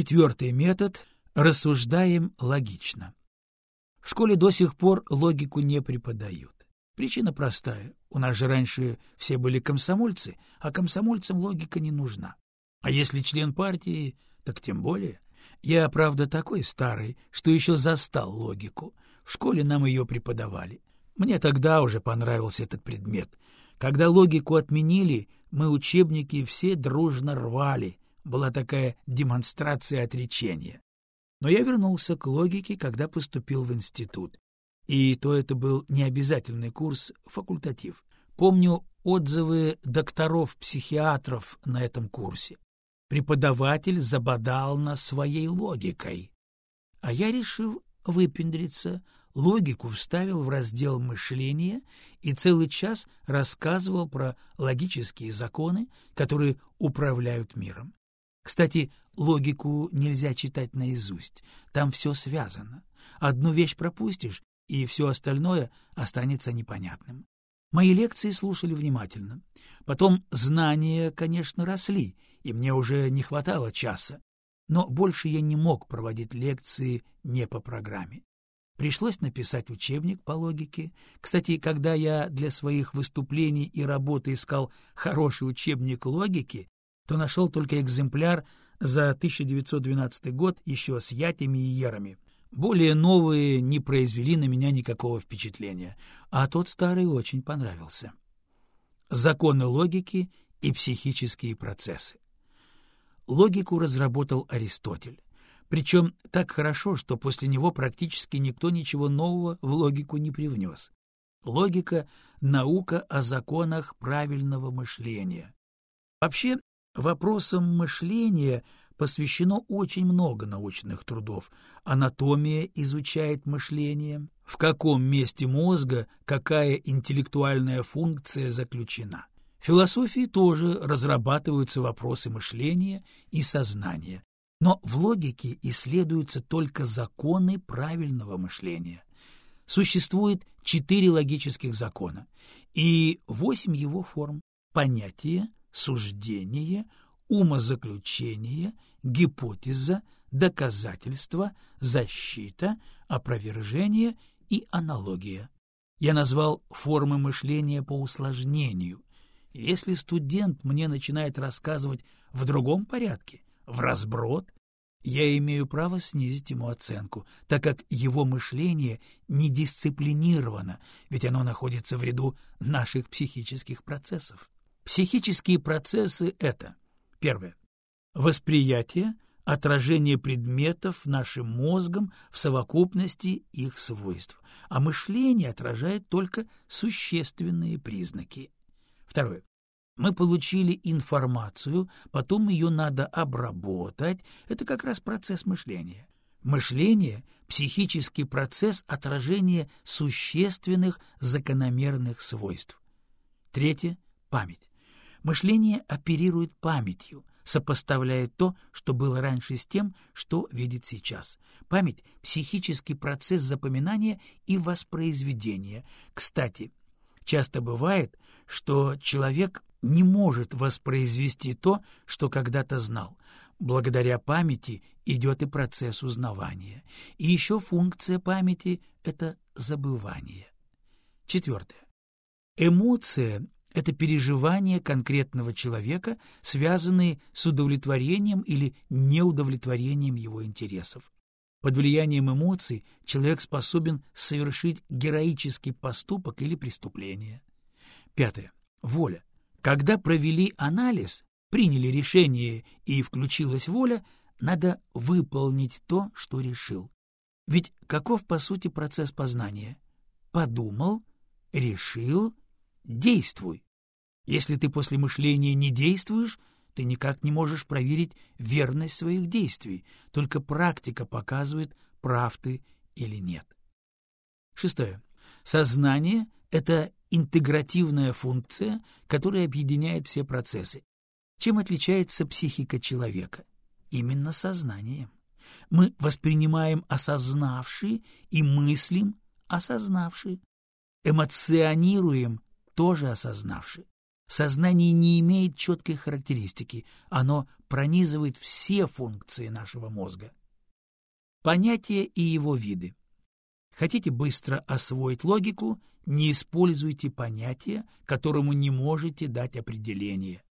Четвертый метод — рассуждаем логично. В школе до сих пор логику не преподают. Причина простая. У нас же раньше все были комсомольцы, а комсомольцам логика не нужна. А если член партии, так тем более. Я, правда, такой старый, что еще застал логику. В школе нам ее преподавали. Мне тогда уже понравился этот предмет. Когда логику отменили, мы учебники все дружно рвали. Была такая демонстрация отречения. Но я вернулся к логике, когда поступил в институт. И то это был необязательный курс, факультатив. Помню отзывы докторов-психиатров на этом курсе. Преподаватель забодал нас своей логикой. А я решил выпендриться, логику вставил в раздел мышления и целый час рассказывал про логические законы, которые управляют миром. Кстати, логику нельзя читать наизусть, там все связано. Одну вещь пропустишь, и все остальное останется непонятным. Мои лекции слушали внимательно. Потом знания, конечно, росли, и мне уже не хватало часа. Но больше я не мог проводить лекции не по программе. Пришлось написать учебник по логике. Кстати, когда я для своих выступлений и работы искал хороший учебник логики, то нашел только экземпляр за 1912 год еще с ятями и ерами. Более новые не произвели на меня никакого впечатления, а тот старый очень понравился. Законы логики и психические процессы. Логику разработал Аристотель. Причем так хорошо, что после него практически никто ничего нового в логику не привнес. Логика — наука о законах правильного мышления. Вообще, вопросам мышления посвящено очень много научных трудов. Анатомия изучает мышление, в каком месте мозга какая интеллектуальная функция заключена. В философии тоже разрабатываются вопросы мышления и сознания. Но в логике исследуются только законы правильного мышления. Существует четыре логических закона и восемь его форм – понятие, суждение, умозаключение, гипотеза, доказательство, защита, опровержение и аналогия. Я назвал формы мышления по усложнению. Если студент мне начинает рассказывать в другом порядке, в разброд, я имею право снизить ему оценку, так как его мышление не дисциплинировано, ведь оно находится в ряду наших психических процессов. Психические процессы — это Первое. Восприятие, отражение предметов нашим мозгом в совокупности их свойств, а мышление отражает только существенные признаки. Второе. Мы получили информацию, потом ее надо обработать. Это как раз процесс мышления. Мышление — психический процесс отражения существенных закономерных свойств. Третье — память. Мышление оперирует памятью, сопоставляет то, что было раньше с тем, что видит сейчас. Память — психический процесс запоминания и воспроизведения. Кстати, часто бывает, что человек не может воспроизвести то, что когда-то знал. Благодаря памяти идет и процесс узнавания. И еще функция памяти — это забывание. Четвертое. Эмоция это переживания конкретного человека, связанные с удовлетворением или неудовлетворением его интересов. Под влиянием эмоций человек способен совершить героический поступок или преступление. Пятое. Воля. Когда провели анализ, приняли решение и включилась воля, надо выполнить то, что решил. Ведь каков, по сути, процесс познания? Подумал, решил, Действуй. Если ты после мышления не действуешь, ты никак не можешь проверить верность своих действий, только практика показывает, прав ты или нет. Шестое. Сознание — это интегративная функция, которая объединяет все процессы. Чем отличается психика человека? Именно сознанием. Мы воспринимаем осознавшие и мыслим осознавшие. Эмоционируем тоже осознавши. Сознание не имеет четкой характеристики, оно пронизывает все функции нашего мозга. Понятие и его виды. Хотите быстро освоить логику, не используйте понятие, которому не можете дать определение.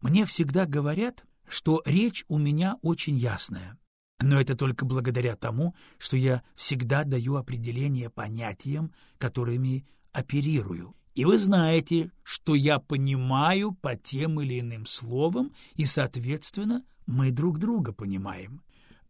Мне всегда говорят, что речь у меня очень ясная. Но это только благодаря тому, что я всегда даю определение понятиям, которыми оперирую. И вы знаете, что я понимаю по тем или иным словам, и, соответственно, мы друг друга понимаем.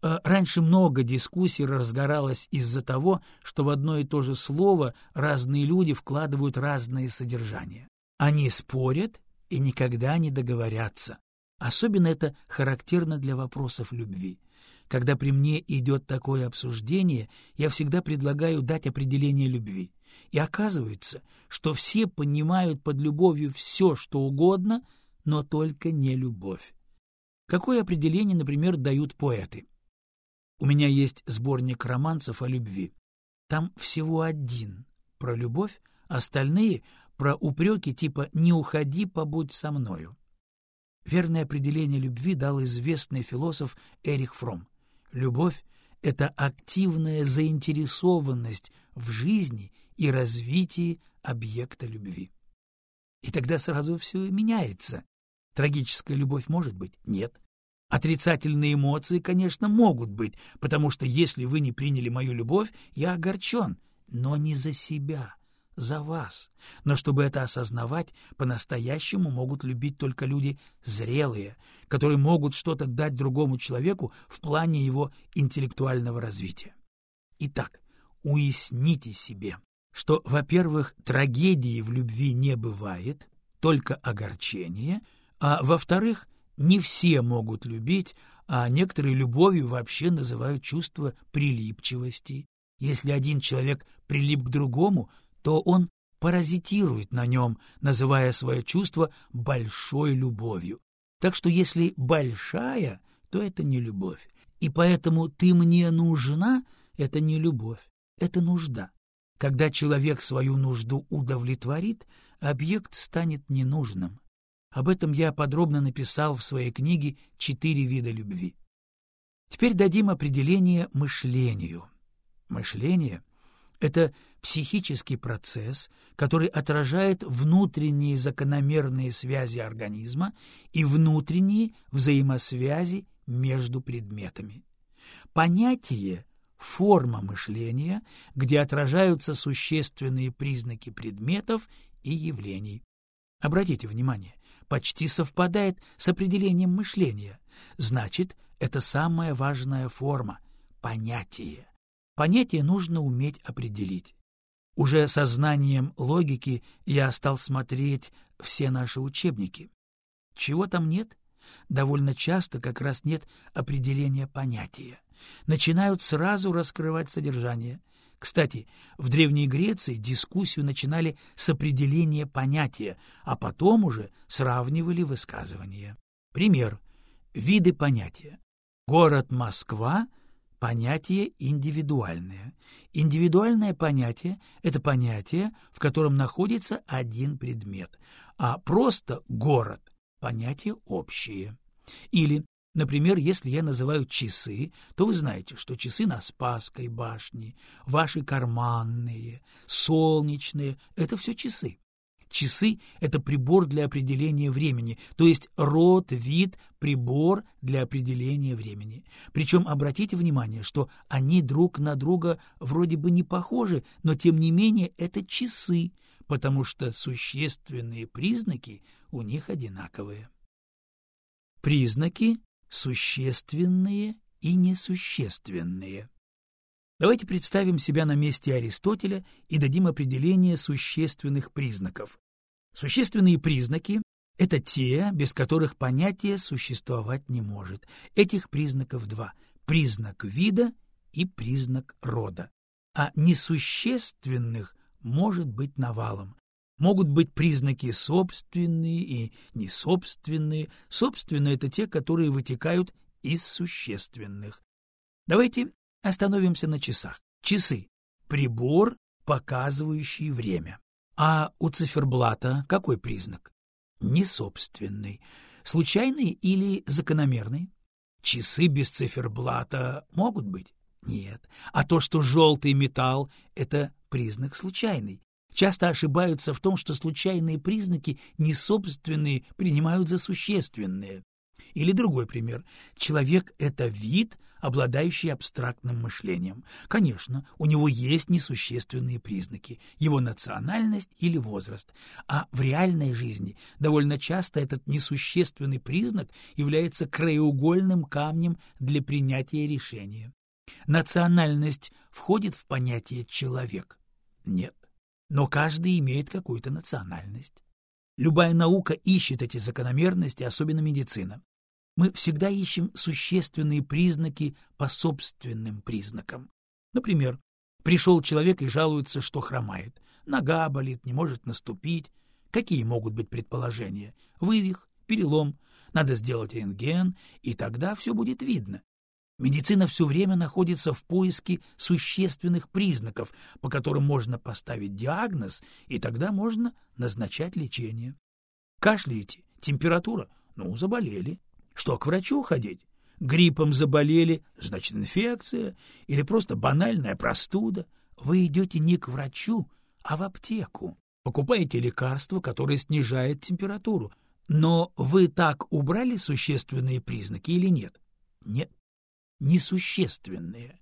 Э, раньше много дискуссий разгоралось из-за того, что в одно и то же слово разные люди вкладывают разные содержания. Они спорят и никогда не договорятся. Особенно это характерно для вопросов любви. Когда при мне идет такое обсуждение, я всегда предлагаю дать определение любви. И оказывается, что все понимают под любовью все, что угодно, но только не любовь. Какое определение, например, дают поэты? У меня есть сборник романсов о любви. Там всего один про любовь, остальные — про упреки типа «не уходи, побудь со мною». Верное определение любви дал известный философ Эрих Фром. Любовь — это активная заинтересованность в жизни и развитии объекта любви. И тогда сразу все меняется. Трагическая любовь может быть? Нет. Отрицательные эмоции, конечно, могут быть, потому что если вы не приняли мою любовь, я огорчен, но не за себя, за вас. Но чтобы это осознавать, по-настоящему могут любить только люди зрелые, которые могут что-то дать другому человеку в плане его интеллектуального развития. Итак, уясните себе, что, во-первых, трагедии в любви не бывает, только огорчение, а, во-вторых, не все могут любить, а некоторые любовью вообще называют чувство прилипчивости. Если один человек прилип к другому, то он паразитирует на нем, называя свое чувство большой любовью. Так что если большая, то это не любовь. И поэтому «ты мне нужна» — это не любовь, это нужда. Когда человек свою нужду удовлетворит, объект станет ненужным. Об этом я подробно написал в своей книге «Четыре вида любви». Теперь дадим определение мышлению. Мышление это психический процесс, который отражает внутренние закономерные связи организма и внутренние взаимосвязи между предметами. Понятие — форма мышления, где отражаются существенные признаки предметов и явлений. Обратите внимание, почти совпадает с определением мышления. Значит, это самая важная форма — понятие. Понятие нужно уметь определить. Уже сознанием логики я стал смотреть все наши учебники. Чего там нет? Довольно часто как раз нет определения понятия. Начинают сразу раскрывать содержание. Кстати, в Древней Греции дискуссию начинали с определения понятия, а потом уже сравнивали высказывания. Пример. Виды понятия. Город Москва понятие индивидуальное. Индивидуальное понятие — это понятие, в котором находится один предмет, а просто город — понятие общее. Или, например, если я называю часы, то вы знаете, что часы на Спасской башне, ваши карманные, солнечные — это все часы. Часы — это прибор для определения времени, то есть род, вид, прибор для определения времени. Причем обратите внимание, что они друг на друга вроде бы не похожи, но тем не менее это часы, потому что существенные признаки у них одинаковые. Признаки существенные и несущественные. Давайте представим себя на месте Аристотеля и дадим определение существенных признаков. Существенные признаки — это те, без которых понятие существовать не может. Этих признаков два — признак вида и признак рода. А несущественных может быть навалом. Могут быть признаки собственные и несобственные. Собственные — это те, которые вытекают из существенных. Давайте Остановимся на часах. Часы — прибор, показывающий время. А у циферблата какой признак? Несобственный. Случайный или закономерный? Часы без циферблата могут быть? Нет. А то, что желтый металл — это признак случайный. Часто ошибаются в том, что случайные признаки несобственные принимают за существенные. Или другой пример. Человек — это вид, обладающий абстрактным мышлением. Конечно, у него есть несущественные признаки, его национальность или возраст. А в реальной жизни довольно часто этот несущественный признак является краеугольным камнем для принятия решения. Национальность входит в понятие «человек»? Нет. Но каждый имеет какую-то национальность. Любая наука ищет эти закономерности, особенно медицина. Мы всегда ищем существенные признаки по собственным признакам. Например, пришел человек и жалуется, что хромает. Нога болит, не может наступить. Какие могут быть предположения? Вывих, перелом, надо сделать рентген, и тогда все будет видно. Медицина все время находится в поиске существенных признаков, по которым можно поставить диагноз, и тогда можно назначать лечение. Кашляете? Температура? Ну, заболели. Что, к врачу ходить? Гриппом заболели, значит, инфекция или просто банальная простуда. Вы идете не к врачу, а в аптеку. Покупаете лекарство, которое снижает температуру. Но вы так убрали существенные признаки или нет? Нет, несущественные.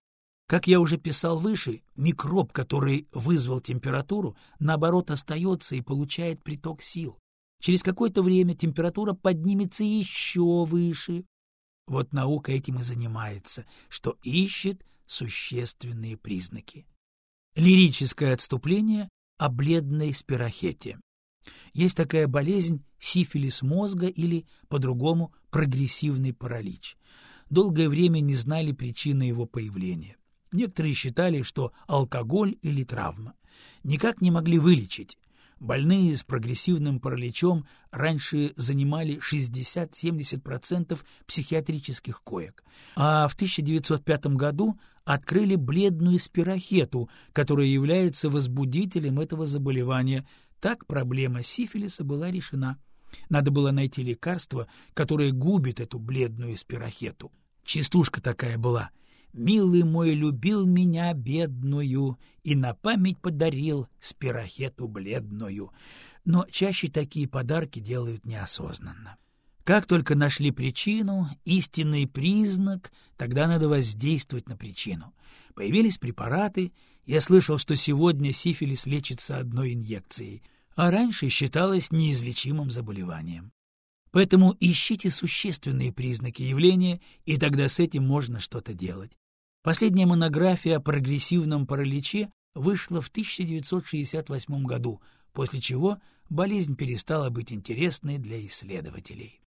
Как я уже писал выше, микроб, который вызвал температуру, наоборот остается и получает приток сил. Через какое-то время температура поднимется еще выше. Вот наука этим и занимается, что ищет существенные признаки. Лирическое отступление о бледной спирохете. Есть такая болезнь сифилис мозга или, по-другому, прогрессивный паралич. Долгое время не знали причины его появления. Некоторые считали, что алкоголь или травма. Никак не могли вылечить. Больные с прогрессивным параличом раньше занимали 60-70% психиатрических коек, а в 1905 году открыли бледную спирохету, которая является возбудителем этого заболевания. Так проблема сифилиса была решена. Надо было найти лекарство, которое губит эту бледную спирохету. Частушка такая была — Милый мой любил меня бедную и на память подарил спирохету бледную. Но чаще такие подарки делают неосознанно. Как только нашли причину, истинный признак, тогда надо воздействовать на причину. Появились препараты, я слышал, что сегодня сифилис лечится одной инъекцией, а раньше считалось неизлечимым заболеванием. Поэтому ищите существенные признаки явления, и тогда с этим можно что-то делать. Последняя монография о прогрессивном параличе вышла в 1968 году, после чего болезнь перестала быть интересной для исследователей.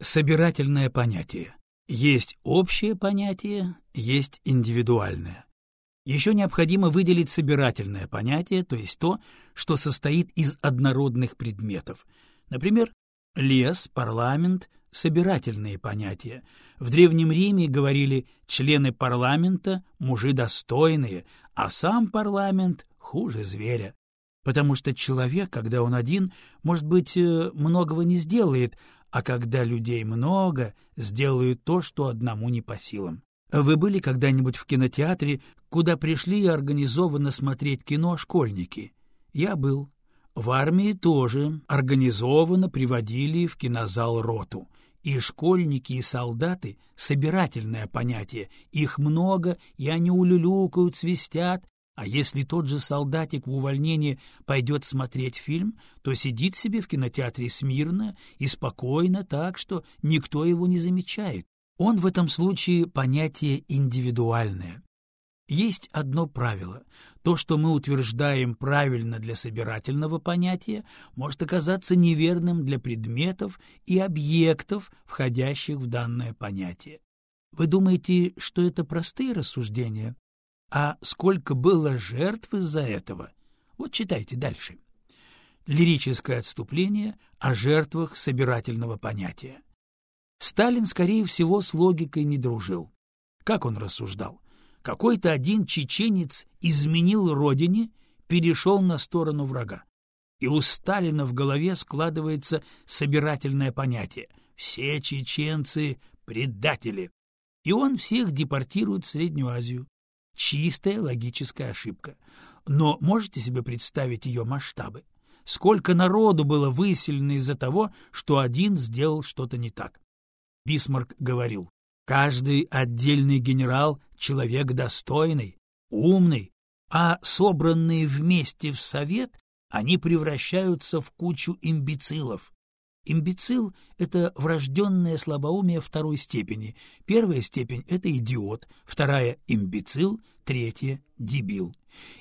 Собирательное понятие. Есть общее понятие, есть индивидуальное. Еще необходимо выделить собирательное понятие, то есть то, что состоит из однородных предметов. Например, лес, парламент, собирательные понятия. В Древнем Риме говорили члены парламента — мужи достойные, а сам парламент — хуже зверя. Потому что человек, когда он один, может быть, э, многого не сделает, а когда людей много, сделают то, что одному не по силам. Вы были когда-нибудь в кинотеатре, куда пришли организованно смотреть кино школьники? Я был. В армии тоже организованно приводили в кинозал роту. И школьники, и солдаты — собирательное понятие. Их много, и они улюлюкают, свистят. А если тот же солдатик в увольнении пойдет смотреть фильм, то сидит себе в кинотеатре смирно и спокойно так, что никто его не замечает. Он в этом случае понятие индивидуальное. Есть одно правило. То, что мы утверждаем правильно для собирательного понятия, может оказаться неверным для предметов и объектов, входящих в данное понятие. Вы думаете, что это простые рассуждения? А сколько было жертв из-за этого? Вот читайте дальше. Лирическое отступление о жертвах собирательного понятия. Сталин, скорее всего, с логикой не дружил. Как он рассуждал? Какой-то один чеченец изменил родине, перешел на сторону врага. и у Сталина в голове складывается собирательное понятие «все чеченцы — предатели», и он всех депортирует в Среднюю Азию. Чистая логическая ошибка. Но можете себе представить ее масштабы? Сколько народу было выселено из-за того, что один сделал что-то не так? Бисмарк говорил, каждый отдельный генерал — человек достойный, умный, а собранные вместе в совет они превращаются в кучу имбецилов. Имбецил — это врожденное слабоумие второй степени. Первая степень — это идиот, вторая — имбецил, третья — дебил.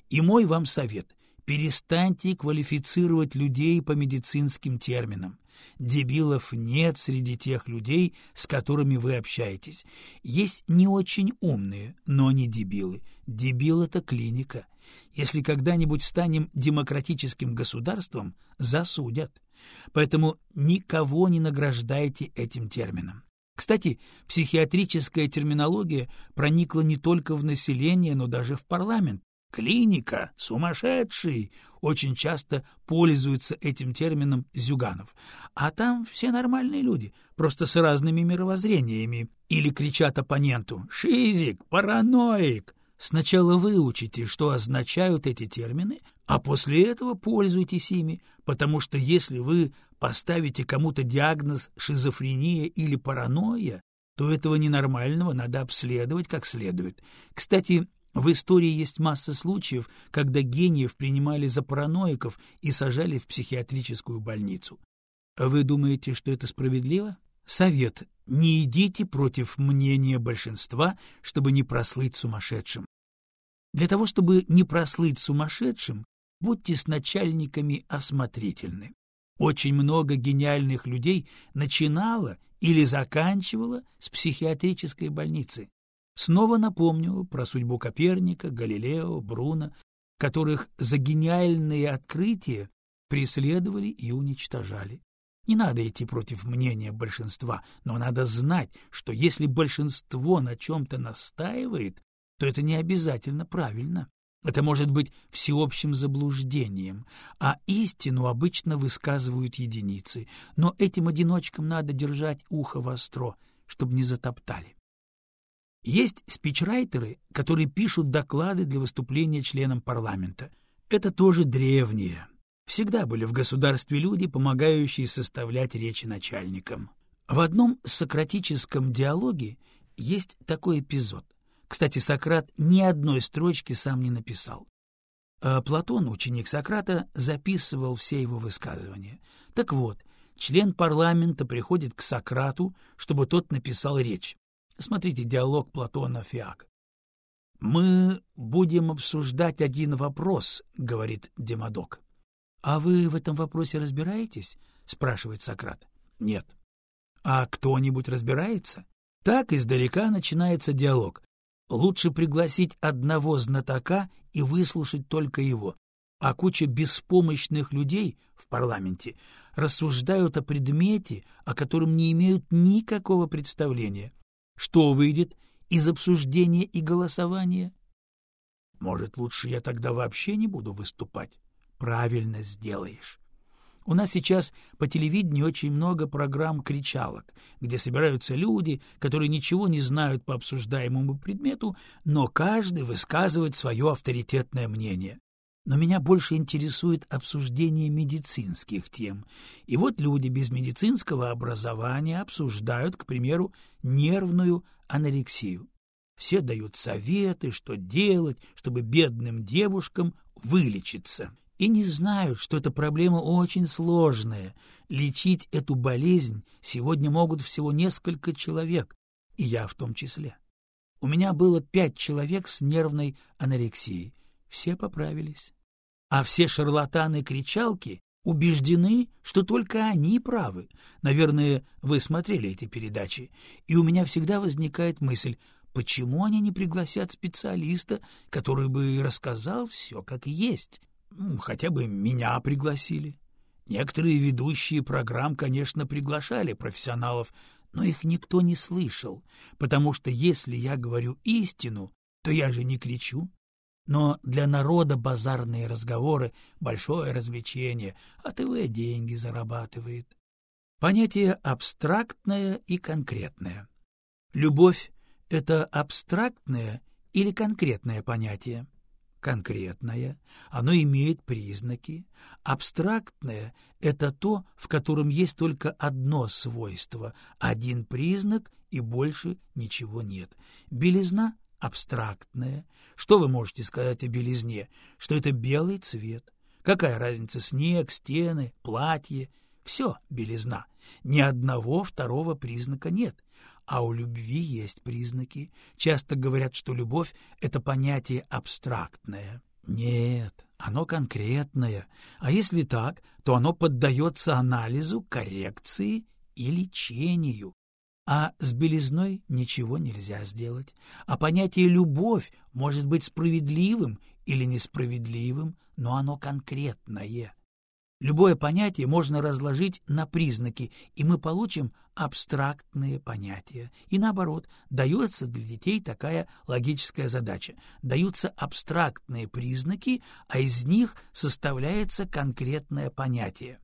И мой вам совет — перестаньте квалифицировать людей по медицинским терминам. Дебилов нет среди тех людей, с которыми вы общаетесь. Есть не очень умные, но не дебилы. Дебил — это клиника. Если когда-нибудь станем демократическим государством, засудят. Поэтому никого не награждайте этим термином. Кстати, психиатрическая терминология проникла не только в население, но даже в парламент. Клиника, сумасшедший, очень часто пользуются этим термином Зюганов. А там все нормальные люди, просто с разными мировоззрениями. Или кричат оппоненту «Шизик! Параноик!» Сначала выучите, что означают эти термины, а после этого пользуйтесь ими, потому что если вы поставите кому-то диагноз шизофрения или паранойя, то этого ненормального надо обследовать как следует. Кстати, в истории есть масса случаев, когда гениев принимали за параноиков и сажали в психиатрическую больницу. Вы думаете, что это справедливо? Совет. Не идите против мнения большинства, чтобы не прослыть сумасшедшим. Для того, чтобы не прослыть сумасшедшим, будьте с начальниками осмотрительны. Очень много гениальных людей начинало или заканчивало с психиатрической больницы. Снова напомню про судьбу Коперника, Галилео, Бруно, которых за гениальные открытия преследовали и уничтожали. Не надо идти против мнения большинства, но надо знать, что если большинство на чем-то настаивает, то это не обязательно правильно. Это может быть всеобщим заблуждением, а истину обычно высказывают единицы, но этим одиночкам надо держать ухо востро, чтобы не затоптали. Есть спичрайтеры, которые пишут доклады для выступления членам парламента. Это тоже древние. Всегда были в государстве люди, помогающие составлять речи начальникам. В одном сократическом диалоге есть такой эпизод. Кстати, Сократ ни одной строчки сам не написал. А Платон, ученик Сократа, записывал все его высказывания. Так вот, член парламента приходит к Сократу, чтобы тот написал речь. Смотрите диалог Платона Фиак. «Мы будем обсуждать один вопрос», — говорит Демодок. «А вы в этом вопросе разбираетесь?» — спрашивает Сократ. «Нет». «А кто-нибудь разбирается?» Так издалека начинается диалог. Лучше пригласить одного знатока и выслушать только его, а куча беспомощных людей в парламенте рассуждают о предмете, о котором не имеют никакого представления. Что выйдет из обсуждения и голосования? Может, лучше я тогда вообще не буду выступать? Правильно сделаешь. У нас сейчас по телевидению очень много программ кричалок, где собираются люди, которые ничего не знают по обсуждаемому предмету, но каждый высказывает свое авторитетное мнение. Но меня больше интересует обсуждение медицинских тем. И вот люди без медицинского образования обсуждают, к примеру, нервную анорексию. Все дают советы, что делать, чтобы бедным девушкам вылечиться. И не знают, что эта проблема очень сложная. Лечить эту болезнь сегодня могут всего несколько человек, и я в том числе. У меня было пять человек с нервной анорексией. Все поправились а все шарлатаны-кричалки убеждены, что только они правы. Наверное, вы смотрели эти передачи, и у меня всегда возникает мысль, почему они не пригласят специалиста, который бы рассказал все как есть? Ну, хотя бы меня пригласили. Некоторые ведущие программ, конечно, приглашали профессионалов, но их никто не слышал, потому что если я говорю истину, то я же не кричу, Но для народа базарные разговоры — большое развлечение, а ТВ деньги зарабатывает. Понятие абстрактное и конкретное. Любовь — это абстрактное или конкретное понятие? Конкретное. Оно имеет признаки. Абстрактное — это то, в котором есть только одно свойство, один признак и больше ничего нет. Белизна абстрактное. Что вы можете сказать о белизне? Что это белый цвет. Какая разница, снег, стены, платье? Все белизна. Ни одного второго признака нет. А у любви есть признаки. Часто говорят, что любовь — это понятие абстрактное. Нет, оно конкретное. А если так, то оно поддается анализу, коррекции и лечению. А с белизной ничего нельзя сделать. А понятие «любовь» может быть справедливым или несправедливым, но оно конкретное. Любое понятие можно разложить на признаки, и мы получим абстрактные понятия. И наоборот, дается для детей такая логическая задача. Даются абстрактные признаки, а из них составляется конкретное понятие.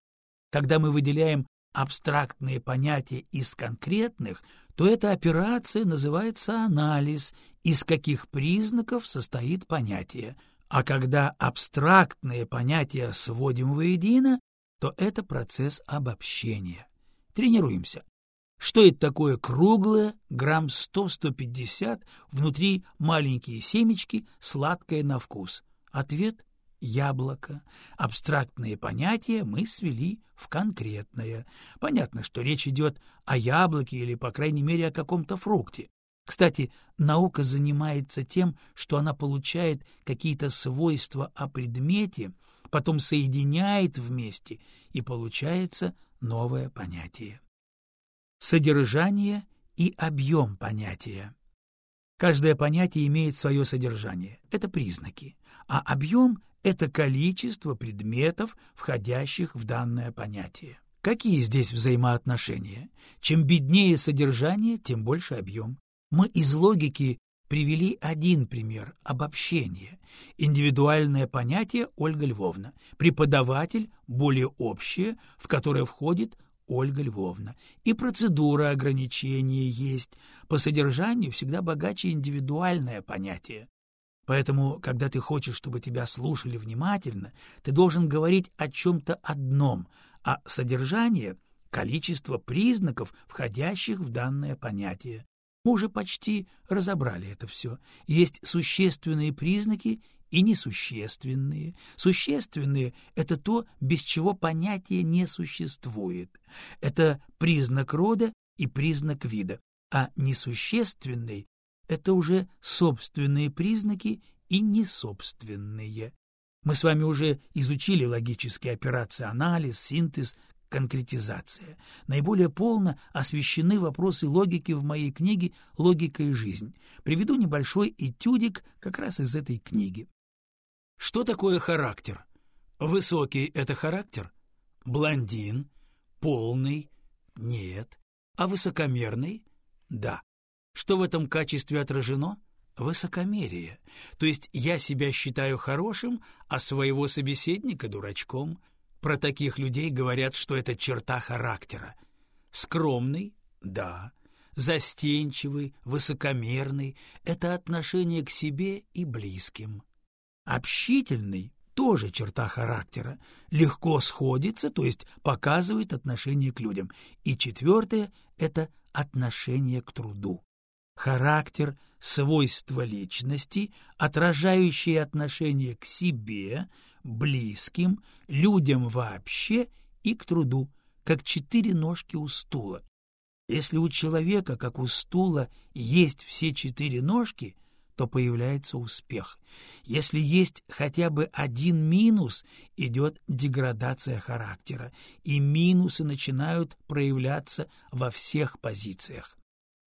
Когда мы выделяем абстрактные понятия из конкретных, то эта операция называется анализ, из каких признаков состоит понятие. А когда абстрактные понятия сводим воедино, то это процесс обобщения. Тренируемся. Что это такое круглое, грамм 100-150, внутри маленькие семечки, сладкое на вкус? Ответ яблоко. Абстрактные понятия мы свели в конкретное. Понятно, что речь идет о яблоке или, по крайней мере, о каком-то фрукте. Кстати, наука занимается тем, что она получает какие-то свойства о предмете, потом соединяет вместе, и получается новое понятие. Содержание и объем понятия. Каждое понятие имеет свое содержание, это признаки, а объем это количество предметов, входящих в данное понятие. Какие здесь взаимоотношения? Чем беднее содержание, тем больше объем. Мы из логики привели один пример – обобщение. Индивидуальное понятие Ольга Львовна, преподаватель – более общее, в которое входит Ольга Львовна. И процедура ограничения есть. По содержанию всегда богаче индивидуальное понятие. Поэтому, когда ты хочешь, чтобы тебя слушали внимательно, ты должен говорить о чем-то одном, а содержание — количество признаков, входящих в данное понятие. Мы уже почти разобрали это все. Есть существенные признаки и несущественные. Существенные — это то, без чего понятие не существует. Это признак рода и признак вида. А несущественный это уже собственные признаки и несобственные. Мы с вами уже изучили логические операции анализ, синтез, конкретизация. Наиболее полно освещены вопросы логики в моей книге «Логика и жизнь». Приведу небольшой этюдик как раз из этой книги. Что такое характер? Высокий — это характер? Блондин? Полный? Нет. А высокомерный? Да. Что в этом качестве отражено? Высокомерие. То есть я себя считаю хорошим, а своего собеседника дурачком. Про таких людей говорят, что это черта характера. Скромный? Да. Застенчивый, высокомерный — это отношение к себе и близким. Общительный — тоже черта характера. Легко сходится, то есть показывает отношение к людям. И четвертое — это отношение к труду характер, свойства личности, отражающие отношение к себе, близким, людям вообще и к труду, как четыре ножки у стула. Если у человека, как у стула, есть все четыре ножки, то появляется успех. Если есть хотя бы один минус, идет деградация характера, и минусы начинают проявляться во всех позициях.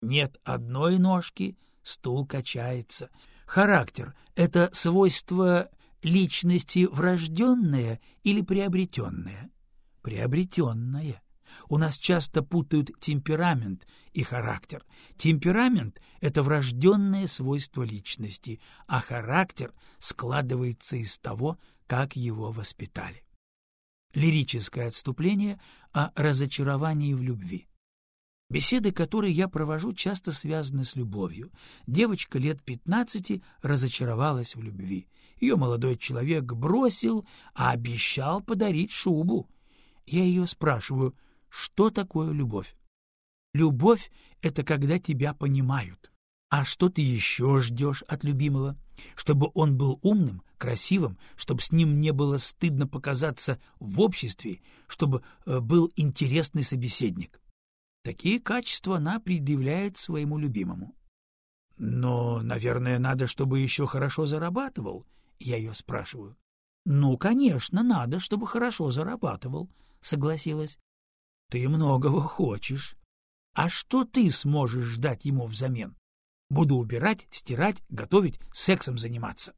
Нет одной ножки, стул качается. Характер — это свойство личности врожденное или приобретенное? Приобретенное. У нас часто путают темперамент и характер. Темперамент — это врожденное свойство личности, а характер складывается из того, как его воспитали. Лирическое отступление о разочаровании в любви. Беседы, которые я провожу, часто связаны с любовью. Девочка лет пятнадцати разочаровалась в любви. Ее молодой человек бросил, а обещал подарить шубу. Я ее спрашиваю, что такое любовь? Любовь — это когда тебя понимают. А что ты еще ждешь от любимого? Чтобы он был умным, красивым, чтобы с ним не было стыдно показаться в обществе, чтобы э, был интересный собеседник. Такие качества она предъявляет своему любимому. — Но, наверное, надо, чтобы еще хорошо зарабатывал, — я ее спрашиваю. — Ну, конечно, надо, чтобы хорошо зарабатывал, — согласилась. — Ты многого хочешь. А что ты сможешь ждать ему взамен? Буду убирать, стирать, готовить, сексом заниматься.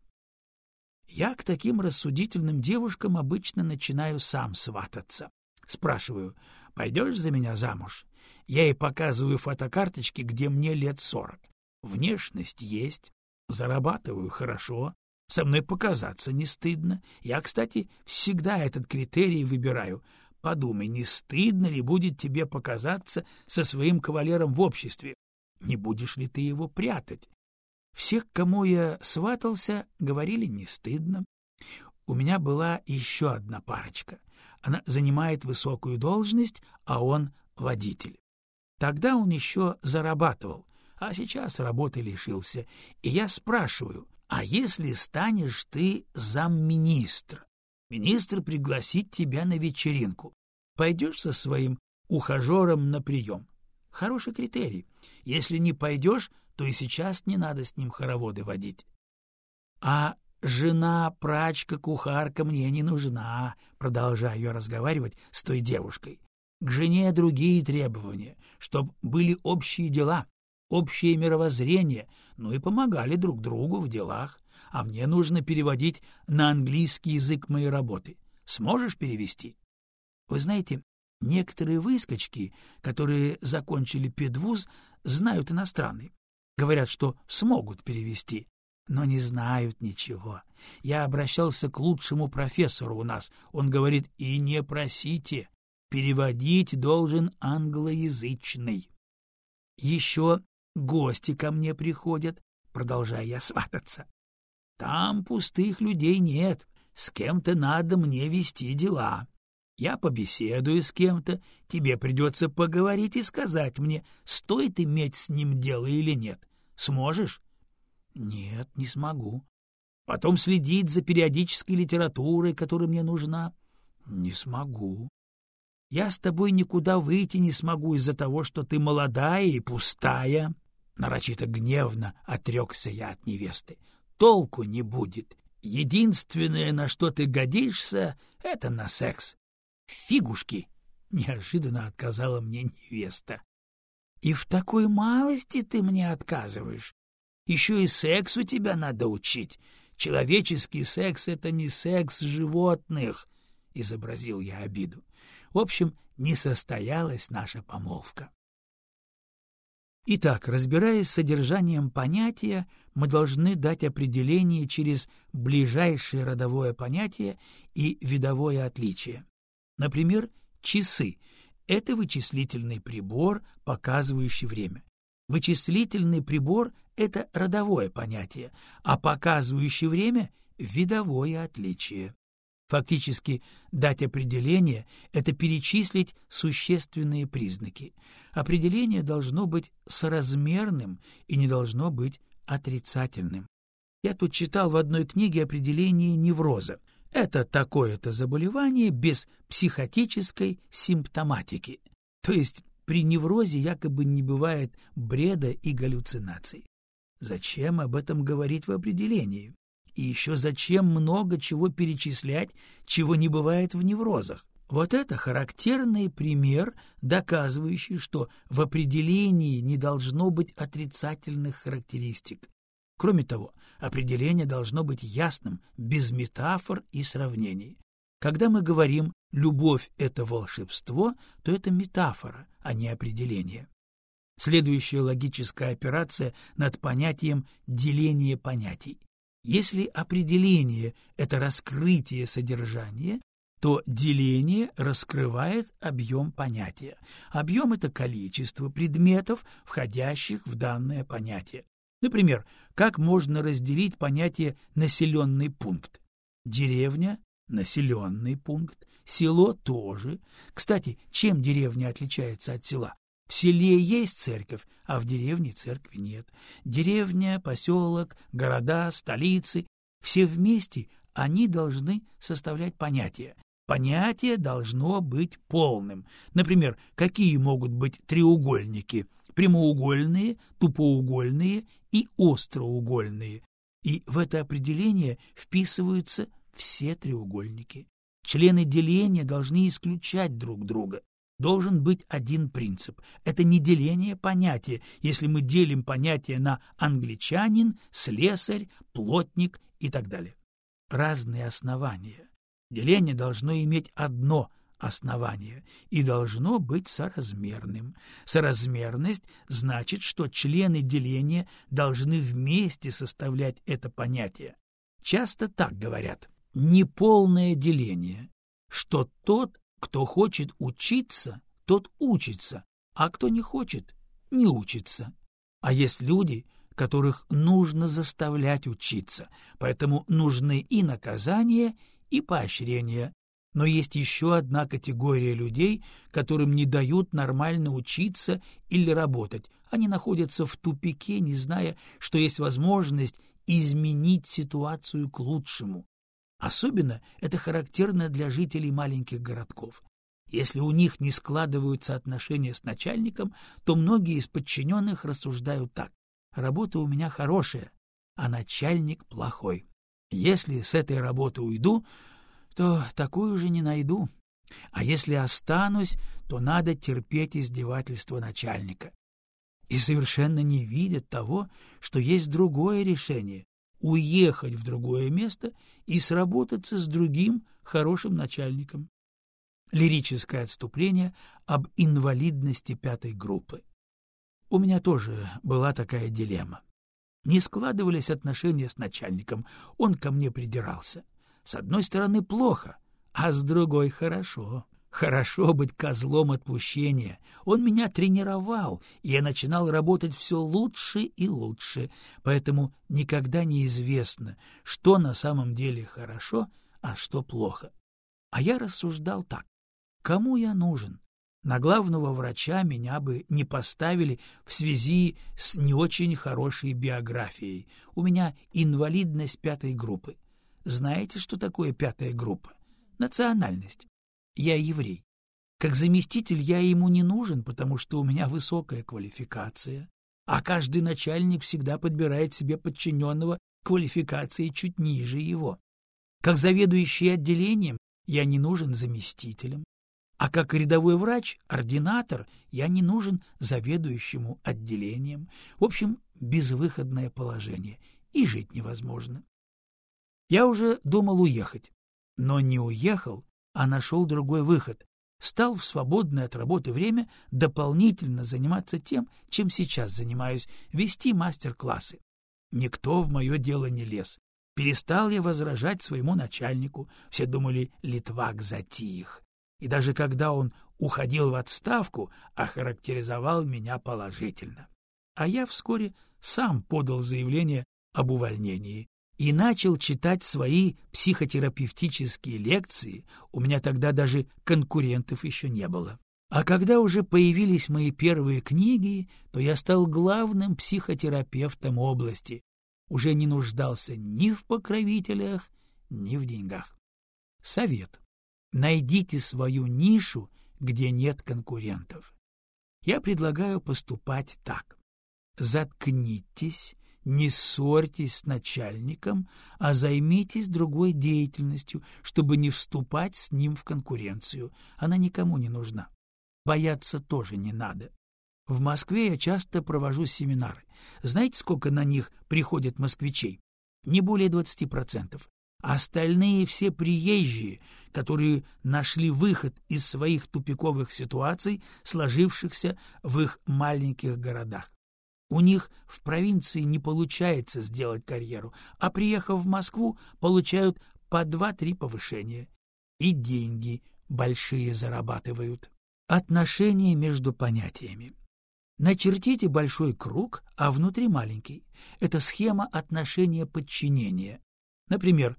Я к таким рассудительным девушкам обычно начинаю сам свататься. Спрашиваю, пойдешь за меня замуж? Я ей показываю фотокарточки, где мне лет сорок. Внешность есть, зарабатываю хорошо, со мной показаться не стыдно. Я, кстати, всегда этот критерий выбираю. Подумай, не стыдно ли будет тебе показаться со своим кавалером в обществе? Не будешь ли ты его прятать? Всех, кому я сватался, говорили не стыдно. У меня была еще одна парочка. Она занимает высокую должность, а он водитель. Тогда он еще зарабатывал, а сейчас работы лишился. И я спрашиваю, а если станешь ты замминистра? Министр пригласит тебя на вечеринку. Пойдешь со своим ухажером на прием? Хороший критерий. Если не пойдешь, то и сейчас не надо с ним хороводы водить. А жена, прачка, кухарка мне не нужна, продолжаю я разговаривать с той девушкой. К жене другие требования, чтоб были общие дела, общее мировоззрение, ну и помогали друг другу в делах. А мне нужно переводить на английский язык моей работы. Сможешь перевести? Вы знаете, некоторые выскочки, которые закончили педвуз, знают иностранный. Говорят, что смогут перевести, но не знают ничего. Я обращался к лучшему профессору у нас. Он говорит, и не просите переводить должен англоязычный. Еще гости ко мне приходят, продолжая я свататься. Там пустых людей нет, с кем-то надо мне вести дела. Я побеседую с кем-то, тебе придется поговорить и сказать мне, стоит иметь с ним дело или нет. Сможешь? Нет, не смогу. Потом следить за периодической литературой, которая мне нужна. Не смогу. Я с тобой никуда выйти не смогу из-за того, что ты молодая и пустая. Нарочито гневно отрекся я от невесты. Толку не будет. Единственное, на что ты годишься, — это на секс. Фигушки! — неожиданно отказала мне невеста. — И в такой малости ты мне отказываешь? Еще и секс у тебя надо учить. Человеческий секс — это не секс животных, — изобразил я обиду. В общем, не состоялась наша помолвка. Итак, разбираясь с содержанием понятия, мы должны дать определение через ближайшее родовое понятие и видовое отличие. Например, часы — это вычислительный прибор, показывающий время. Вычислительный прибор — это родовое понятие, а показывающий время — видовое отличие. Фактически, дать определение — это перечислить существенные признаки. Определение должно быть соразмерным и не должно быть отрицательным. Я тут читал в одной книге определение невроза. Это такое-то заболевание без психотической симптоматики. То есть при неврозе якобы не бывает бреда и галлюцинаций. Зачем об этом говорить в определении? И еще зачем много чего перечислять, чего не бывает в неврозах? Вот это характерный пример, доказывающий, что в определении не должно быть отрицательных характеристик. Кроме того, определение должно быть ясным, без метафор и сравнений. Когда мы говорим «любовь — это волшебство», то это метафора, а не определение. Следующая логическая операция над понятием деление понятий. Если определение — это раскрытие содержания, то деление раскрывает объем понятия. Объем — это количество предметов, входящих в данное понятие. Например, как можно разделить понятие «населенный пункт»? Деревня — населенный пункт, село тоже. Кстати, чем деревня отличается от села? В селе есть церковь, а в деревне церкви нет. Деревня, поселок, города, столицы — все вместе они должны составлять понятие. Понятие должно быть полным. Например, какие могут быть треугольники? Прямоугольные, тупоугольные и остроугольные. И в это определение вписываются все треугольники. Члены деления должны исключать друг друга. Должен быть один принцип. Это не деление понятия, если мы делим понятие на англичанин, слесарь, плотник и так далее. Разные основания. Деление должно иметь одно основание и должно быть соразмерным. Соразмерность значит, что члены деления должны вместе составлять это понятие. Часто так говорят. Неполное деление, что тот, кто хочет учиться, тот учится, а кто не хочет, не учится. А есть люди, которых нужно заставлять учиться, поэтому нужны и наказания, и поощрения. Но есть еще одна категория людей, которым не дают нормально учиться или работать. Они находятся в тупике, не зная, что есть возможность изменить ситуацию к лучшему. Особенно это характерно для жителей маленьких городков. Если у них не складываются отношения с начальником, то многие из подчиненных рассуждают так. Работа у меня хорошая, а начальник плохой. Если с этой работы уйду, то такую же не найду. А если останусь, то надо терпеть издевательство начальника. И совершенно не видят того, что есть другое решение — уехать в другое место и сработаться с другим хорошим начальником. Лирическое отступление об инвалидности пятой группы. У меня тоже была такая дилемма. Не складывались отношения с начальником, он ко мне придирался. С одной стороны плохо, а с другой хорошо. Хорошо быть козлом отпущения. Он меня тренировал, и я начинал работать все лучше и лучше, поэтому никогда не известно, что на самом деле хорошо, а что плохо. А я рассуждал так. Кому я нужен? На главного врача меня бы не поставили в связи с не очень хорошей биографией. У меня инвалидность пятой группы. Знаете, что такое пятая группа? Национальность. Я еврей. Как заместитель я ему не нужен, потому что у меня высокая квалификация, а каждый начальник всегда подбирает себе подчиненного квалификации чуть ниже его. Как заведующий отделением я не нужен заместителем, а как рядовой врач, ординатор, я не нужен заведующему отделением. В общем, безвыходное положение, и жить невозможно. Я уже думал уехать, но не уехал, а нашел другой выход. Стал в свободное от работы время дополнительно заниматься тем, чем сейчас занимаюсь, вести мастер-классы. Никто в мое дело не лез. Перестал я возражать своему начальнику, все думали, Литвак затих и даже когда он уходил в отставку, охарактеризовал меня положительно. А я вскоре сам подал заявление об увольнении и начал читать свои психотерапевтические лекции, у меня тогда даже конкурентов еще не было. А когда уже появились мои первые книги, то я стал главным психотерапевтом области, уже не нуждался ни в покровителях, ни в деньгах. Совет. Найдите свою нишу, где нет конкурентов. Я предлагаю поступать так. Заткнитесь, не ссорьтесь с начальником, а займитесь другой деятельностью, чтобы не вступать с ним в конкуренцию. Она никому не нужна. Бояться тоже не надо. В Москве я часто провожу семинары. Знаете, сколько на них приходит москвичей? Не более 20%. Остальные все приезжие, которые нашли выход из своих тупиковых ситуаций, сложившихся в их маленьких городах. У них в провинции не получается сделать карьеру, а приехав в Москву, получают по два-три повышения. И деньги большие зарабатывают. Отношения между понятиями. Начертите большой круг, а внутри маленький. Это схема отношения подчинения. Например,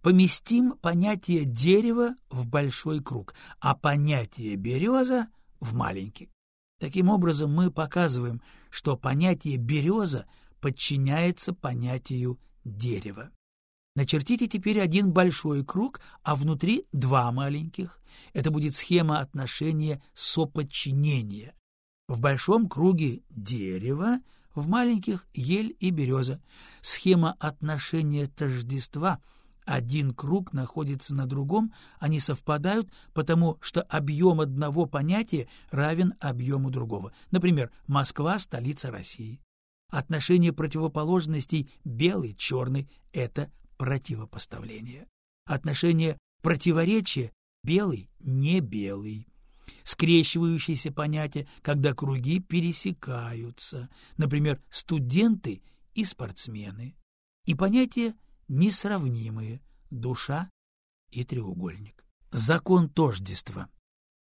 поместим понятие дерева в большой круг, а понятие береза в маленький. Таким образом, мы показываем, что понятие береза подчиняется понятию дерева. Начертите теперь один большой круг, а внутри два маленьких. Это будет схема отношения соподчинения. В большом круге дерево, в маленьких ель и береза. Схема отношения тождества. Один круг находится на другом, они совпадают, потому что объем одного понятия равен объему другого. Например, Москва — столица России. Отношение противоположностей белый-черный — это противопоставление. Отношение противоречия белый — не белый. Скрещивающиеся понятия, когда круги пересекаются, например, студенты и спортсмены. И понятия несравнимые — душа и треугольник. Закон тождества.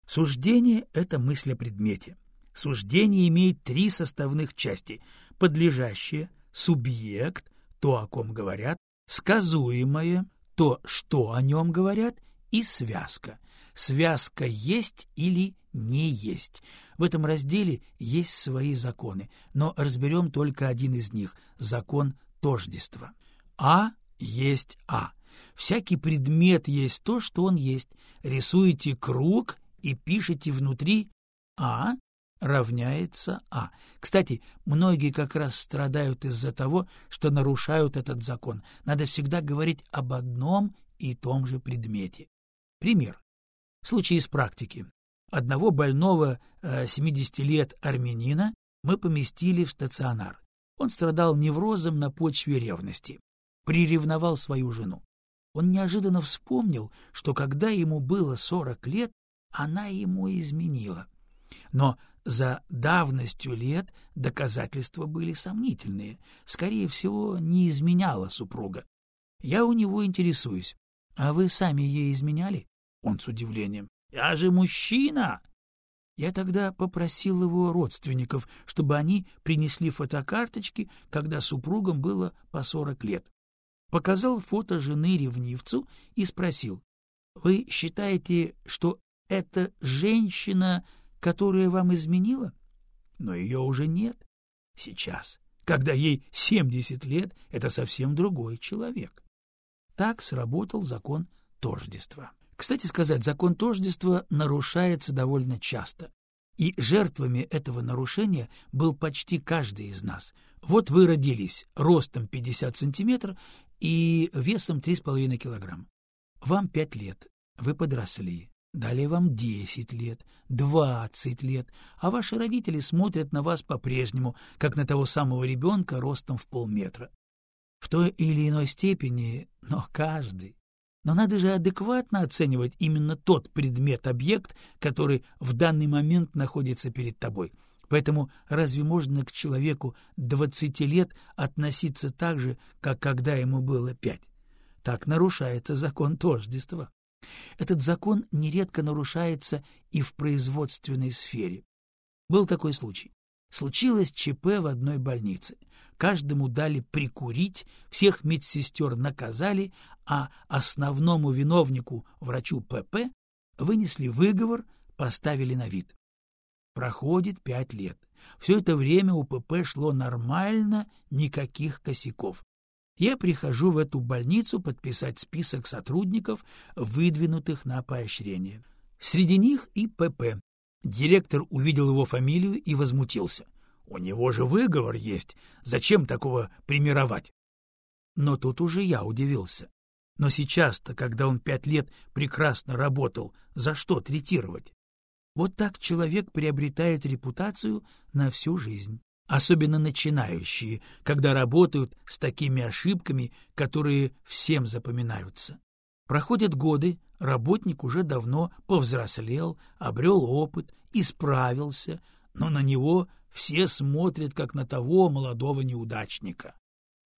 Суждение — это мысль о предмете. Суждение имеет три составных части — подлежащее, субъект, то, о ком говорят, сказуемое, то, что о нем говорят, и связка. Связка есть или не есть. В этом разделе есть свои законы, но разберем только один из них — закон тождества. А есть А. Всякий предмет есть то, что он есть. Рисуете круг и пишете внутри А равняется А. Кстати, многие как раз страдают из-за того, что нарушают этот закон. Надо всегда говорить об одном и том же предмете. Пример. Случай из практики. Одного больного 70 э, лет армянина мы поместили в стационар. Он страдал неврозом на почве ревности. Приревновал свою жену. Он неожиданно вспомнил, что когда ему было 40 лет, она ему изменила. Но за давностью лет доказательства были сомнительные. Скорее всего, не изменяла супруга. Я у него интересуюсь. А вы сами ей изменяли? Он с удивлением. Я же мужчина! Я тогда попросил его родственников, чтобы они принесли фотокарточки, когда супругам было по сорок лет. Показал фото жены ревнивцу и спросил. — Вы считаете, что эта женщина которая вам изменила? Но ее уже нет. Сейчас, когда ей 70 лет, это совсем другой человек. Так сработал закон тождества. Кстати сказать, закон тождества нарушается довольно часто. И жертвами этого нарушения был почти каждый из нас. Вот вы родились ростом 50 сантиметров и весом 3,5 килограмма. Вам 5 лет, вы подросли, Далее вам десять лет, двадцать лет, а ваши родители смотрят на вас по-прежнему, как на того самого ребенка ростом в полметра. В той или иной степени, но каждый. Но надо же адекватно оценивать именно тот предмет-объект, который в данный момент находится перед тобой. Поэтому разве можно к человеку двадцати лет относиться так же, как когда ему было пять? Так нарушается закон тождества. Этот закон нередко нарушается и в производственной сфере. Был такой случай. Случилось ЧП в одной больнице. Каждому дали прикурить, всех медсестер наказали, а основному виновнику, врачу ПП, вынесли выговор, поставили на вид. Проходит пять лет. Все это время у ПП шло нормально, никаких косяков я прихожу в эту больницу подписать список сотрудников, выдвинутых на поощрение. Среди них и ПП. Директор увидел его фамилию и возмутился. У него же выговор есть, зачем такого примировать? Но тут уже я удивился. Но сейчас-то, когда он пять лет прекрасно работал, за что третировать? Вот так человек приобретает репутацию на всю жизнь. особенно начинающие, когда работают с такими ошибками, которые всем запоминаются. Проходят годы, работник уже давно повзрослел, обрел опыт, исправился, но на него все смотрят, как на того молодого неудачника.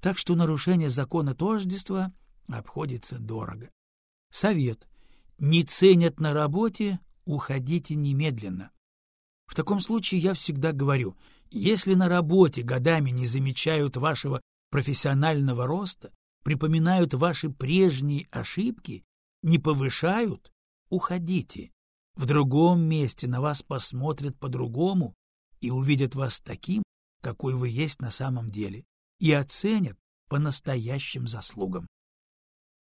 Так что нарушение закона тождества обходится дорого. Совет. Не ценят на работе, уходите немедленно. В таком случае я всегда говорю, если на работе годами не замечают вашего профессионального роста, припоминают ваши прежние ошибки, не повышают, уходите. В другом месте на вас посмотрят по-другому и увидят вас таким, какой вы есть на самом деле, и оценят по настоящим заслугам.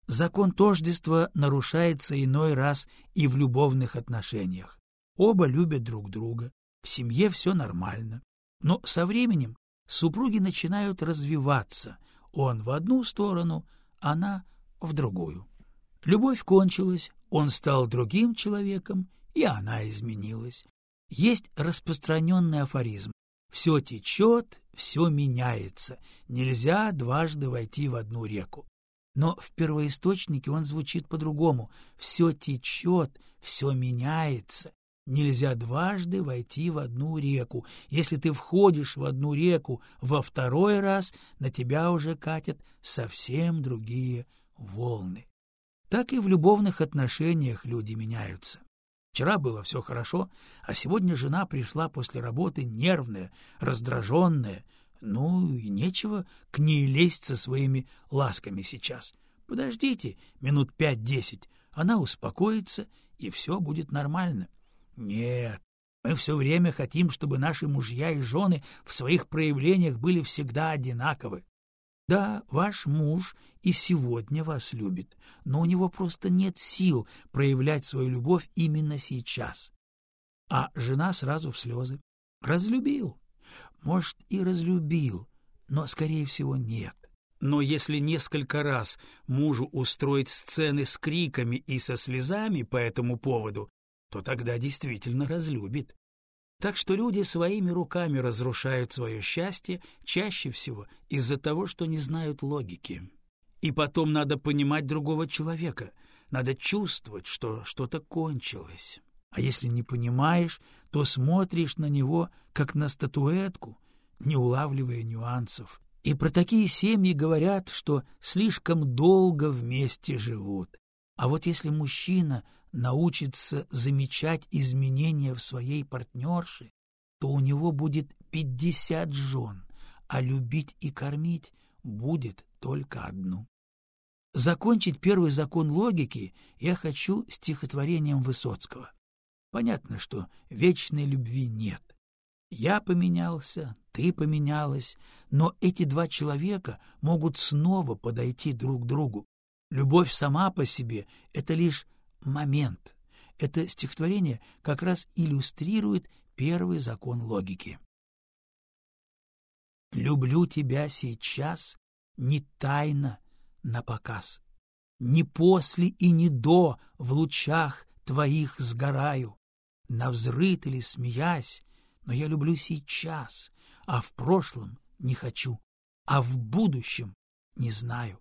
Закон тождества нарушается иной раз и в любовных отношениях. Оба любят друг друга, в семье все нормально. Но со временем супруги начинают развиваться, он в одну сторону, она в другую. Любовь кончилась, он стал другим человеком, и она изменилась. Есть распространенный афоризм. Все течет, все меняется. Нельзя дважды войти в одну реку. Но в первоисточнике он звучит по-другому. Все течет, все меняется. Нельзя дважды войти в одну реку. Если ты входишь в одну реку во второй раз, на тебя уже катят совсем другие волны. Так и в любовных отношениях люди меняются. Вчера было все хорошо, а сегодня жена пришла после работы нервная, раздраженная. Ну и нечего к ней лезть со своими ласками сейчас. Подождите минут пять-десять, она успокоится, и все будет нормально. Нет, мы все время хотим, чтобы наши мужья и жены в своих проявлениях были всегда одинаковы. Да, ваш муж и сегодня вас любит, но у него просто нет сил проявлять свою любовь именно сейчас. А жена сразу в слезы. Разлюбил. Может, и разлюбил, но, скорее всего, нет. Но если несколько раз мужу устроить сцены с криками и со слезами по этому поводу, то тогда действительно разлюбит. Так что люди своими руками разрушают свое счастье чаще всего из-за того, что не знают логики. И потом надо понимать другого человека, надо чувствовать, что что-то кончилось. А если не понимаешь, то смотришь на него, как на статуэтку, не улавливая нюансов. И про такие семьи говорят, что слишком долго вместе живут. А вот если мужчина научится замечать изменения в своей партнерше, то у него будет пятьдесят жен, а любить и кормить будет только одну. Закончить первый закон логики я хочу стихотворением Высоцкого. Понятно, что вечной любви нет. Я поменялся, ты поменялась, но эти два человека могут снова подойти друг к другу. Любовь сама по себе — это лишь момент. Это стихотворение как раз иллюстрирует первый закон логики. «Люблю тебя сейчас не тайно на показ, не после и не до в лучах твоих сгораю, на взрыт или смеясь, но я люблю сейчас, а в прошлом не хочу, а в будущем не знаю.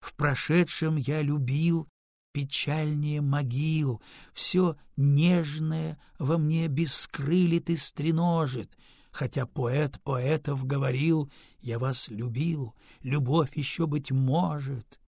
В прошедшем я любил печальнее могил, все нежное во мне бескрылит и стреножит, хотя поэт поэтов говорил «Я вас любил, любовь еще быть может».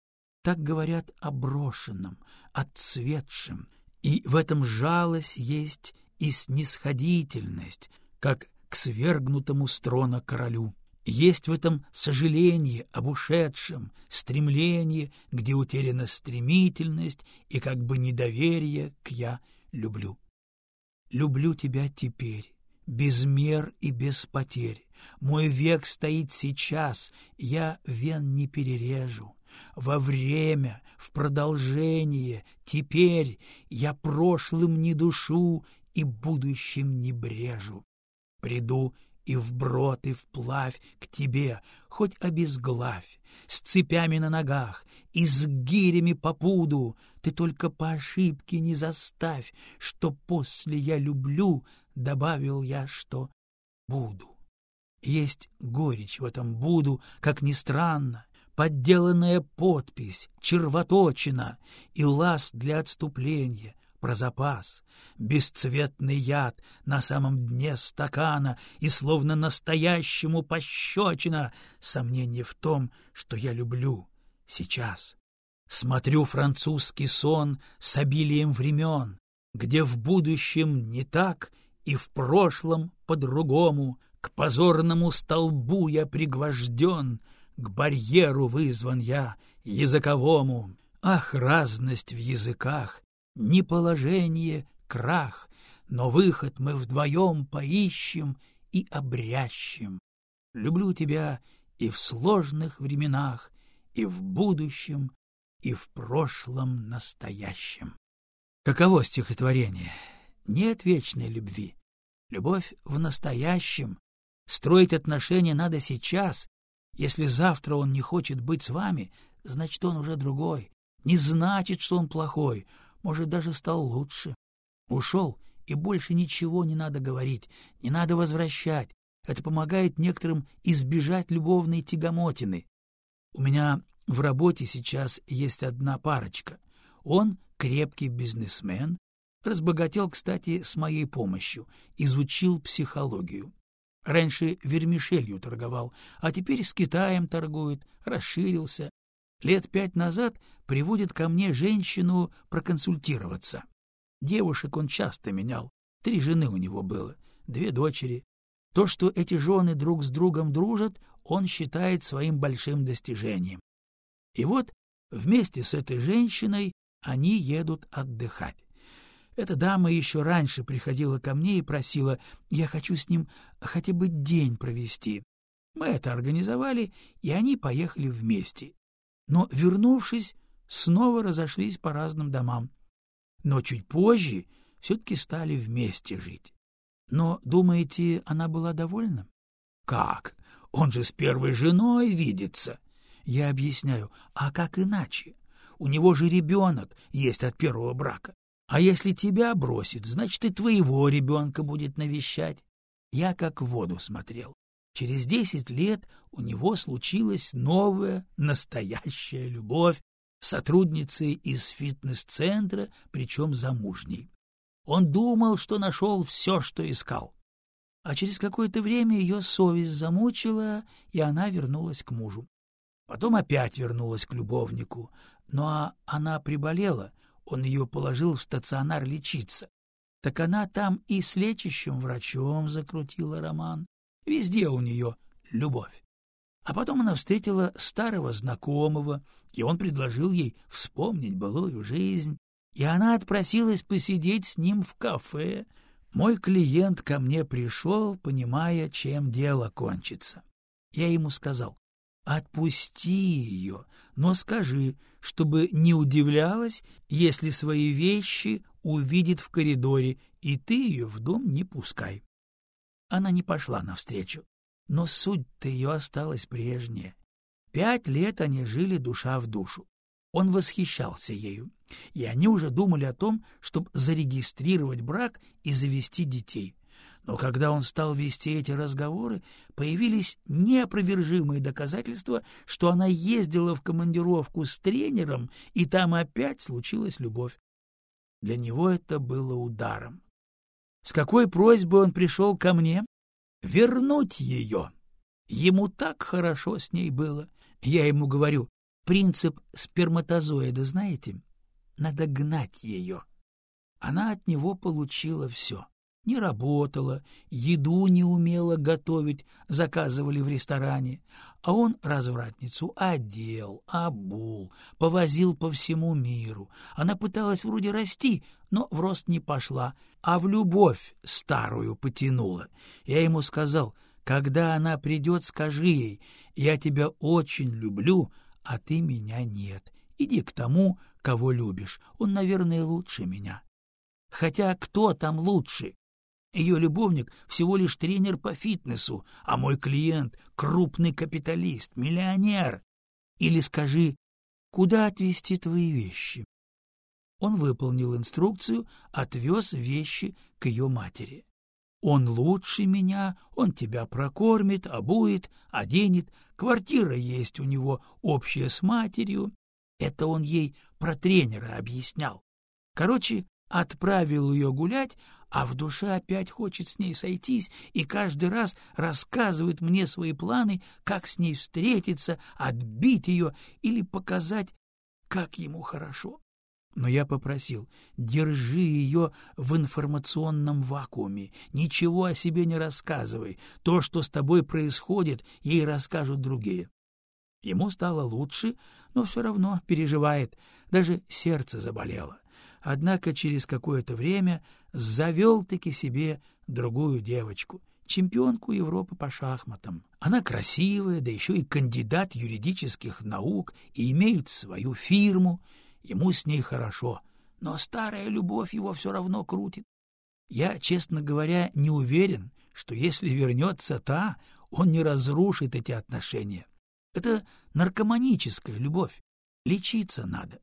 Так говорят о брошенном, отцветшем, и в этом жалость есть и снисходительность, как к свергнутому с трона королю. Есть в этом сожаление об ушедшем, стремление, где утеряна стремительность и как бы недоверие к «я люблю». Люблю тебя теперь, без мер и без потерь. Мой век стоит сейчас, я вен не перережу. Во время, в продолжение, теперь я прошлым не душу и будущим не брежу. Приду и вброд, и вплавь к тебе, хоть обезглавь, с цепями на ногах и с гирями по пуду, ты только по ошибке не заставь, что после я люблю, добавил я, что буду. Есть горечь в этом буду, как ни странно, подделанная подпись, червоточина и лаз для отступления, про запас, бесцветный яд на самом дне стакана и словно настоящему пощечина, сомнение в том, что я люблю сейчас. Смотрю французский сон с обилием времен, где в будущем не так и в прошлом по-другому, к позорному столбу я пригвожден, к барьеру вызван я, языковому. Ах, разность в языках! Ни положение, крах, но выход мы вдвоем поищем и обрящем. Люблю тебя и в сложных временах, и в будущем, и в прошлом настоящем. Каково стихотворение? Нет вечной любви. Любовь в настоящем. Строить отношения надо сейчас. Если завтра он не хочет быть с вами, значит, он уже другой. Не значит, что он плохой. Может, даже стал лучше. Ушел, и больше ничего не надо говорить, не надо возвращать. Это помогает некоторым избежать любовной тягомотины. У меня в работе сейчас есть одна парочка. Он крепкий бизнесмен, разбогател, кстати, с моей помощью, изучил психологию. Раньше вермишелью торговал, а теперь с Китаем торгует, расширился. Лет пять назад приводит ко мне женщину проконсультироваться. Девушек он часто менял, три жены у него было, две дочери. То, что эти жены друг с другом дружат, он считает своим большим достижением. И вот вместе с этой женщиной они едут отдыхать. Эта дама еще раньше приходила ко мне и просила, я хочу с ним хотя бы день провести. Мы это организовали, и они поехали вместе. Но, вернувшись, снова разошлись по разным домам. Но чуть позже все-таки стали вместе жить. Но, думаете, она была довольна? Как? Он же с первой женой видится. Я объясняю, а как иначе? У него же ребенок есть от первого брака. А если тебя бросит, значит, и твоего ребенка будет навещать. Я как в воду смотрел. Через десять лет у него случилась новая, настоящая любовь с сотрудницей из фитнес-центра, причем замужней. Он думал, что нашел все, что искал. А через какое-то время ее совесть замучила, и она вернулась к мужу. Потом опять вернулась к любовнику, но она приболела, он ее положил в стационар лечиться. Так она там и с лечащим врачом закрутила роман. Везде у нее любовь. А потом она встретила старого знакомого, и он предложил ей вспомнить былую жизнь. И она отпросилась посидеть с ним в кафе. Мой клиент ко мне пришел, понимая, чем дело кончится. Я ему сказал, Отпусти ее, но скажи, чтобы не удивлялась, если свои вещи увидит в коридоре, и ты ее в дом не пускай. Она не пошла навстречу, но суть-то ее осталась прежняя. Пять лет они жили душа в душу. Он восхищался ею, и они уже думали о том, чтобы зарегистрировать брак и завести детей. Но когда он стал вести эти разговоры, появились неопровержимые доказательства, что она ездила в командировку с тренером, и там опять случилась любовь. Для него это было ударом. С какой просьбой он пришел ко мне? Вернуть ее. Ему так хорошо с ней было. Я ему говорю, принцип сперматозоида знаете? Надо гнать ее. Она от него получила все не работала, еду не умела готовить, заказывали в ресторане, а он развратницу одел, обул, повозил по всему миру. Она пыталась вроде расти, но в рост не пошла, а в любовь старую потянула. Я ему сказал, когда она придет, скажи ей, я тебя очень люблю, а ты меня нет. Иди к тому, кого любишь, он, наверное, лучше меня. Хотя кто там лучше? Ее любовник всего лишь тренер по фитнесу, а мой клиент — крупный капиталист, миллионер. Или скажи, куда отвезти твои вещи? Он выполнил инструкцию, отвез вещи к ее матери. Он лучше меня, он тебя прокормит, обует, оденет, квартира есть у него общая с матерью. Это он ей про тренера объяснял. Короче, отправил ее гулять, а в душе опять хочет с ней сойтись и каждый раз рассказывает мне свои планы, как с ней встретиться, отбить ее или показать, как ему хорошо. Но я попросил, держи ее в информационном вакууме, ничего о себе не рассказывай, то, что с тобой происходит, ей расскажут другие. Ему стало лучше, но все равно переживает, даже сердце заболело. Однако через какое-то время завел-таки себе другую девочку, чемпионку Европы по шахматам. Она красивая, да еще и кандидат юридических наук, и имеет свою фирму — Ему с ней хорошо, но старая любовь его все равно крутит. Я, честно говоря, не уверен, что если вернется та, он не разрушит эти отношения. Это наркоманическая любовь. Лечиться надо.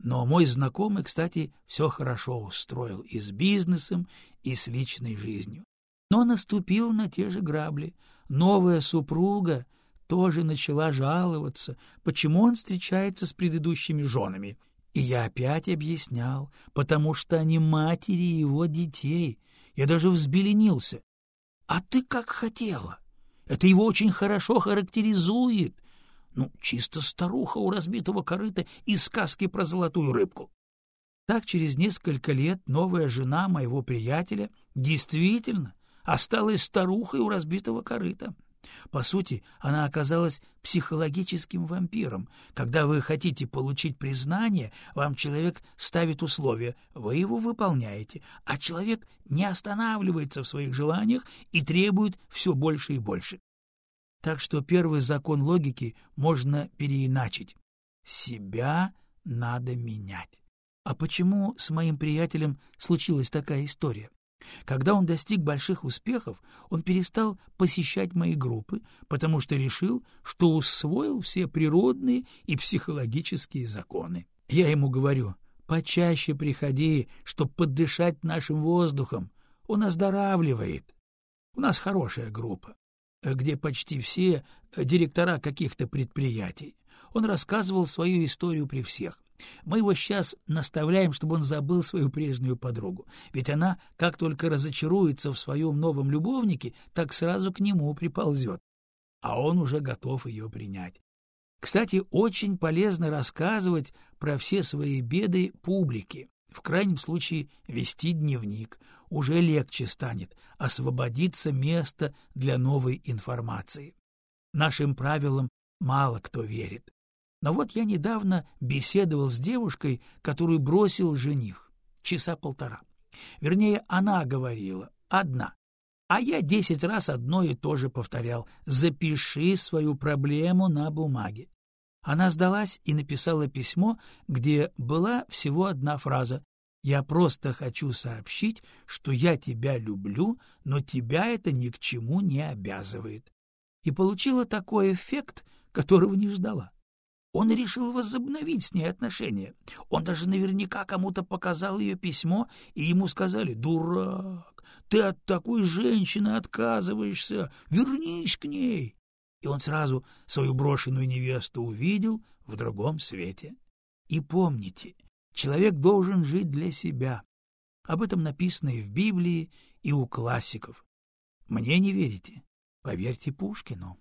Но мой знакомый, кстати, все хорошо устроил и с бизнесом, и с личной жизнью. Но наступил на те же грабли. Новая супруга тоже начала жаловаться, почему он встречается с предыдущими женами. И я опять объяснял, потому что они матери его детей. Я даже взбеленился. А ты как хотела. Это его очень хорошо характеризует. Ну, чисто старуха у разбитого корыта из сказки про золотую рыбку. Так через несколько лет новая жена моего приятеля действительно осталась старухой у разбитого корыта. По сути, она оказалась психологическим вампиром. Когда вы хотите получить признание, вам человек ставит условия, вы его выполняете, а человек не останавливается в своих желаниях и требует все больше и больше. Так что первый закон логики можно переиначить. Себя надо менять. А почему с моим приятелем случилась такая история? Когда он достиг больших успехов, он перестал посещать мои группы, потому что решил, что усвоил все природные и психологические законы. Я ему говорю, почаще приходи, чтобы подышать нашим воздухом. Он оздоравливает. У нас хорошая группа, где почти все директора каких-то предприятий. Он рассказывал свою историю при всех. Мы его сейчас наставляем, чтобы он забыл свою прежнюю подругу, ведь она, как только разочаруется в своем новом любовнике, так сразу к нему приползет, а он уже готов ее принять. Кстати, очень полезно рассказывать про все свои беды публике, в крайнем случае вести дневник, уже легче станет, освободиться место для новой информации. Нашим правилам мало кто верит. Но вот я недавно беседовал с девушкой, которую бросил жених. Часа полтора. Вернее, она говорила, одна. А я десять раз одно и то же повторял. Запиши свою проблему на бумаге. Она сдалась и написала письмо, где была всего одна фраза «Я просто хочу сообщить, что я тебя люблю, но тебя это ни к чему не обязывает». И получила такой эффект, которого не ждала. Он решил возобновить с ней отношения. Он даже наверняка кому-то показал ее письмо, и ему сказали «Дурак, ты от такой женщины отказываешься, вернись к ней». И он сразу свою брошенную невесту увидел в другом свете. И помните, человек должен жить для себя. Об этом написано и в Библии, и у классиков. Мне не верите? Поверьте Пушкину.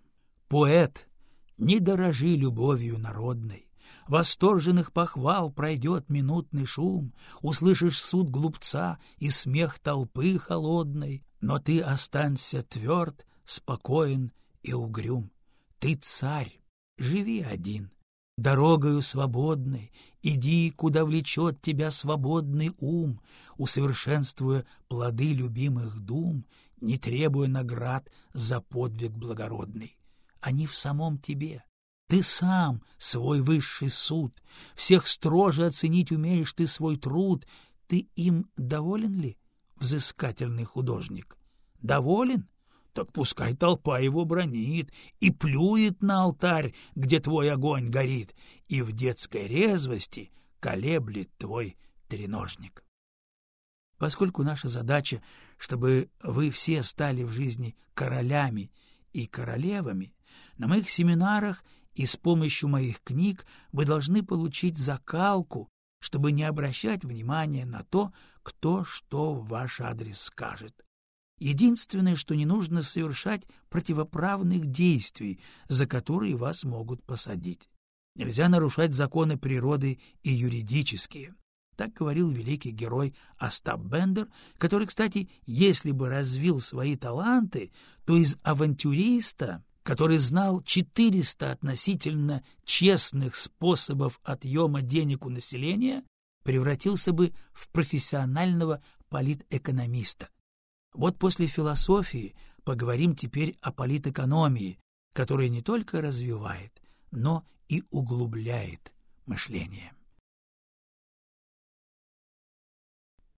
Поэт не дорожи любовью народной. Восторженных похвал пройдет минутный шум, Услышишь суд глупца и смех толпы холодной, Но ты останься тверд, спокоен и угрюм. Ты царь, живи один, дорогою свободной, Иди, куда влечет тебя свободный ум, Усовершенствуя плоды любимых дум, Не требуя наград за подвиг благородный они в самом тебе. Ты сам свой высший суд, всех строже оценить умеешь ты свой труд. Ты им доволен ли, взыскательный художник? Доволен? Так пускай толпа его бронит и плюет на алтарь, где твой огонь горит, и в детской резвости колеблет твой треножник. Поскольку наша задача, чтобы вы все стали в жизни королями и королевами, на моих семинарах и с помощью моих книг вы должны получить закалку, чтобы не обращать внимания на то, кто что в ваш адрес скажет. Единственное, что не нужно совершать противоправных действий, за которые вас могут посадить. Нельзя нарушать законы природы и юридические. Так говорил великий герой Остап Бендер, который, кстати, если бы развил свои таланты, то из авантюриста, который знал 400 относительно честных способов отъема денег у населения, превратился бы в профессионального политэкономиста. Вот после философии поговорим теперь о политэкономии, которая не только развивает, но и углубляет мышление.